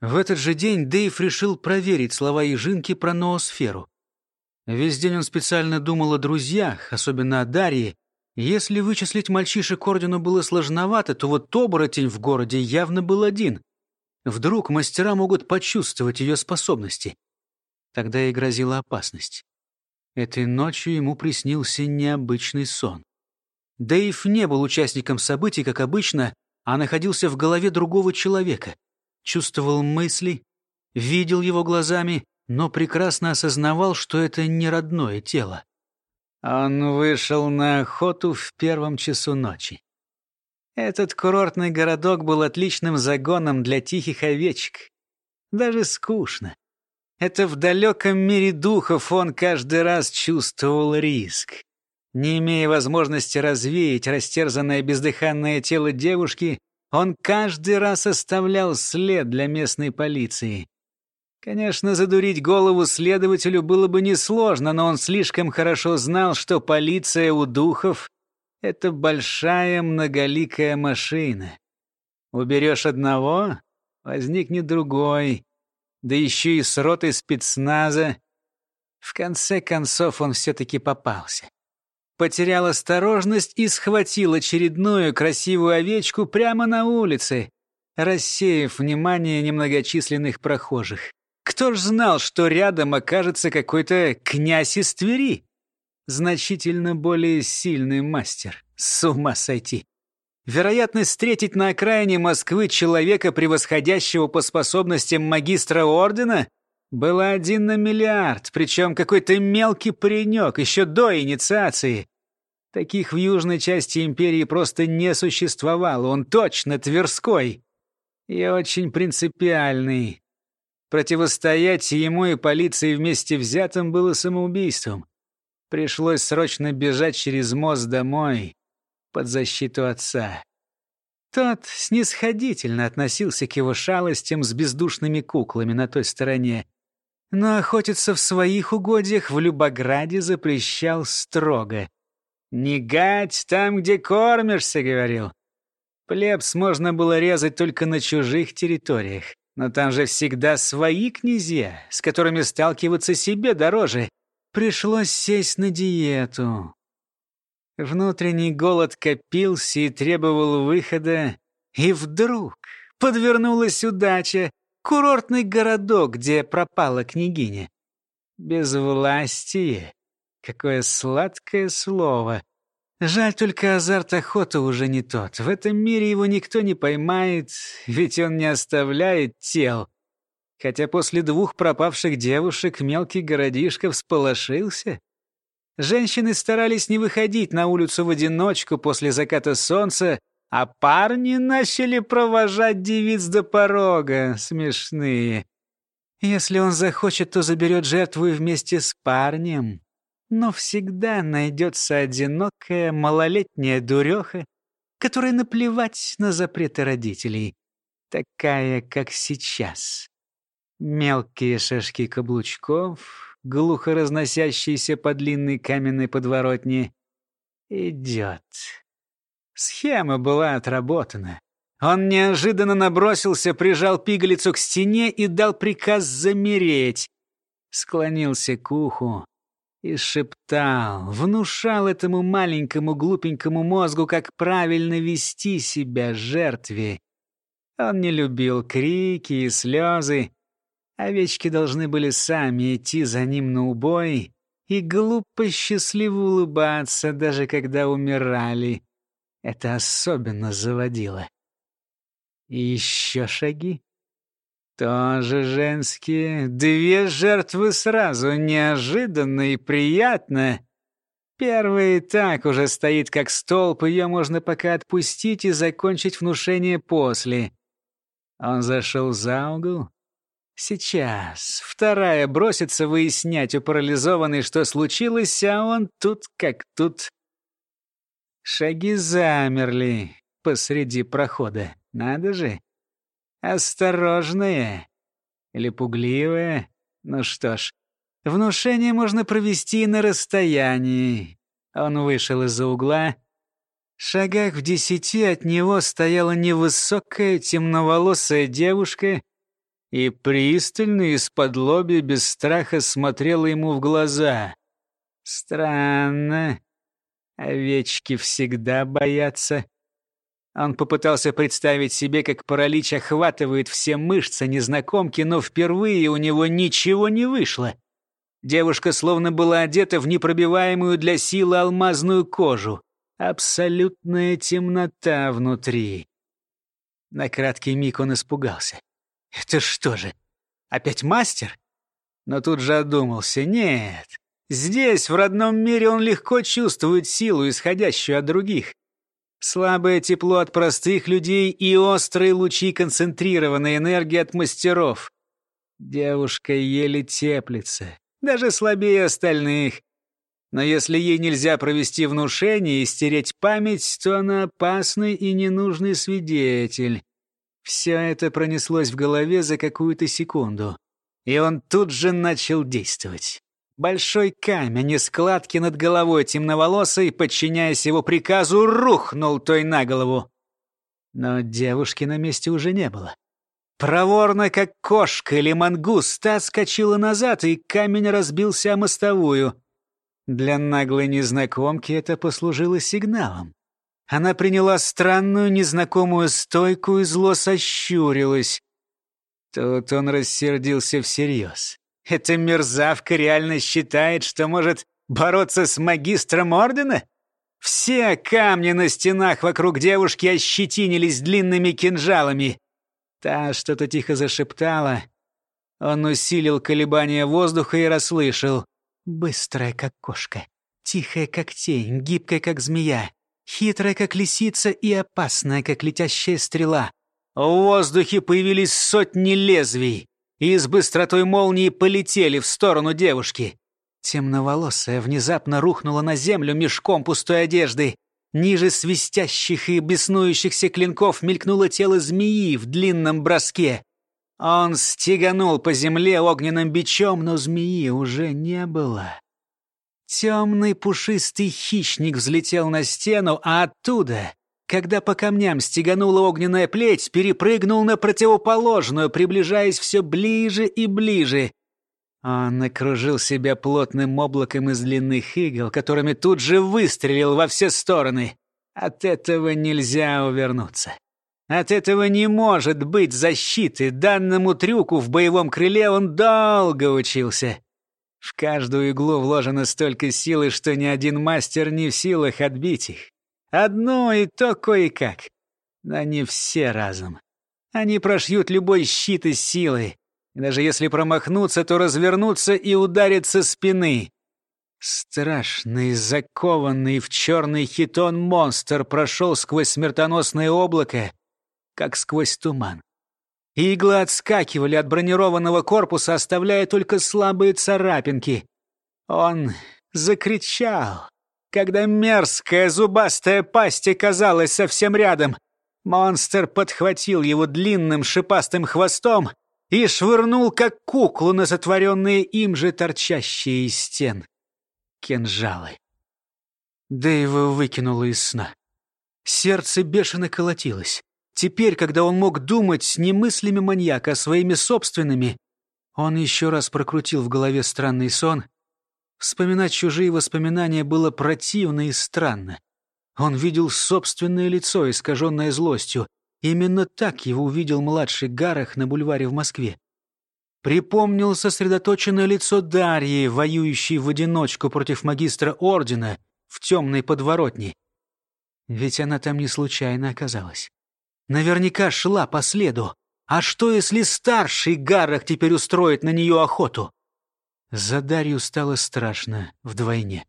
В этот же день Дэйв решил проверить слова Ежинки про ноосферу. Весь день он специально думал о друзьях, особенно о Дарье. Если вычислить мальчишек ордену было сложновато, то вот оборотень в городе явно был один. Вдруг мастера могут почувствовать ее способности. Тогда и грозила опасность. Этой ночью ему приснился необычный сон. Дэйв не был участником событий, как обычно, а находился в голове другого человека — чувствовал мысли, видел его глазами, но прекрасно осознавал, что это не родное тело. Он вышел на охоту в первом часу ночи. Этот курортный городок был отличным загоном для тихих овечек. Даже скучно. Это в далеком мире духов он каждый раз чувствовал риск. Не имея возможности развеять растерзанное бездыханное тело девушки, он каждый раз оставлял след для местной полиции. Конечно, задурить голову следователю было бы несложно, но он слишком хорошо знал, что полиция у духов — это большая многоликая машина. Уберешь одного — возникнет другой, да еще и с ротой спецназа. В конце концов он все-таки попался потерял осторожность и схватил очередную красивую овечку прямо на улице, рассеяв внимание немногочисленных прохожих. Кто ж знал, что рядом окажется какой-то князь из Твери? Значительно более сильный мастер. С ума сойти. Вероятность встретить на окраине Москвы человека, превосходящего по способностям магистра ордена, было один на миллиард, причем какой-то мелкий паренек, еще до инициации. Таких в южной части империи просто не существовало, он точно Тверской. И очень принципиальный. Противостоять ему и полиции вместе взятым было самоубийством. Пришлось срочно бежать через мост домой под защиту отца. Тот снисходительно относился к его шалостям с бездушными куклами на той стороне, но охотиться в своих угодьях в Любограде запрещал строго. «Не гать там, где кормишься», — говорил. Плебс можно было резать только на чужих территориях. Но там же всегда свои князья, с которыми сталкиваться себе дороже. Пришлось сесть на диету. Внутренний голод копился и требовал выхода. И вдруг подвернулась удача курортный городок, где пропала княгиня. Безвластие. Какое сладкое слово. Жаль только азарт охоты уже не тот. В этом мире его никто не поймает, ведь он не оставляет тел. Хотя после двух пропавших девушек мелкий городишко всполошился. Женщины старались не выходить на улицу в одиночку после заката солнца, а парни начали провожать девиц до порога. Смешные. Если он захочет, то заберет жертву вместе с парнем. Но всегда найдется одинокая малолетняя дуреха, которая наплевать на запреты родителей, такая, как сейчас. Мелкие шашки каблучков, глухо разносящиеся по длинной каменной подворотне. Идет. Схема была отработана. Он неожиданно набросился, прижал пигалицу к стене и дал приказ замереть. Склонился к уху и шептал, внушал этому маленькому глупенькому мозгу, как правильно вести себя жертве. Он не любил крики и слезы. Овечки должны были сами идти за ним на убой и глупо счастливо улыбаться, даже когда умирали. Это особенно заводило. И еще шаги. Тоже женские. Две жертвы сразу, неожиданно и приятно. Первый так уже стоит как столб, ее можно пока отпустить и закончить внушение после. Он зашел за угол. Сейчас. Вторая бросится выяснять у парализованной, что случилось, а он тут как тут. Шаги замерли посреди прохода. Надо же. Осторожные. Или пугливые. Ну что ж, внушение можно провести на расстоянии. Он вышел из-за угла. В шагах в десяти от него стояла невысокая темноволосая девушка и пристально из-под лоби без страха смотрела ему в глаза. Странно. Овечки всегда боятся. Он попытался представить себе, как паралич охватывает все мышцы незнакомки, но впервые у него ничего не вышло. Девушка словно была одета в непробиваемую для силы алмазную кожу. Абсолютная темнота внутри. На краткий миг он испугался. Это что же, опять мастер? Но тут же одумался. Нет, здесь, в родном мире, он легко чувствует силу, исходящую от других. Слабое тепло от простых людей и острые лучи концентрированной энергии от мастеров. Девушка еле теплится, даже слабее остальных. Но если ей нельзя провести внушение и стереть память, то она опасный и ненужный свидетель. Все это пронеслось в голове за какую-то секунду, и он тут же начал действовать. Большой камень из складки над головой темноволосой, подчиняясь его приказу, рухнул той на голову. Но девушки на месте уже не было. Проворно, как кошка или мангуст, та скочила назад, и камень разбился о мостовую. Для наглой незнакомки это послужило сигналом. Она приняла странную незнакомую стойку и зло сощурилась. Тут он рассердился всерьез. Эта мерзавка реально считает, что может бороться с магистром Ордена? Все камни на стенах вокруг девушки ощетинились длинными кинжалами. Та что-то тихо зашептала. Он усилил колебания воздуха и расслышал. Быстрая, как кошка, тихая, как тень, гибкая, как змея. Хитрая, как лисица, и опасная, как летящая стрела. В воздухе появились сотни лезвий, и с быстротой молнии полетели в сторону девушки. Темноволосая внезапно рухнула на землю мешком пустой одежды. Ниже свистящих и беснующихся клинков мелькнуло тело змеи в длинном броске. Он стеганул по земле огненным бичом, но змеи уже не было. Темный пушистый хищник взлетел на стену, а оттуда, когда по камням стеганула огненная плеть, перепрыгнул на противоположную, приближаясь все ближе и ближе. Он накружил себя плотным облаком из длинных игл, которыми тут же выстрелил во все стороны. От этого нельзя увернуться. От этого не может быть защиты. Данному трюку в боевом крыле он долго учился. В каждую иглу вложено столько силы, что ни один мастер не в силах отбить их. Одно и то кое-как. Но не все разом. Они прошьют любой щит из силы. И даже если промахнуться, то развернуться и ударить со спины. Страшный, закованный в черный хитон монстр прошел сквозь смертоносное облако, как сквозь туман. Иглы отскакивали от бронированного корпуса, оставляя только слабые царапинки. Он закричал, когда мерзкая зубастая пасть оказалась совсем рядом. Монстр подхватил его длинным шипастым хвостом и швырнул, как куклу, на затворенные им же торчащие из стен кинжалы. Дэйва выкинуло из сна. Сердце бешено колотилось. Теперь, когда он мог думать не мыслями маньяка, а своими собственными, он еще раз прокрутил в голове странный сон. Вспоминать чужие воспоминания было противно и странно. Он видел собственное лицо, искаженное злостью. Именно так его увидел младший Гарах на бульваре в Москве. Припомнил сосредоточенное лицо Дарьи, воюющей в одиночку против магистра Ордена в темной подворотне. Ведь она там не случайно оказалась. Наверняка шла по следу. А что, если старший Гаррах теперь устроит на нее охоту? За Дарью стало страшно вдвойне.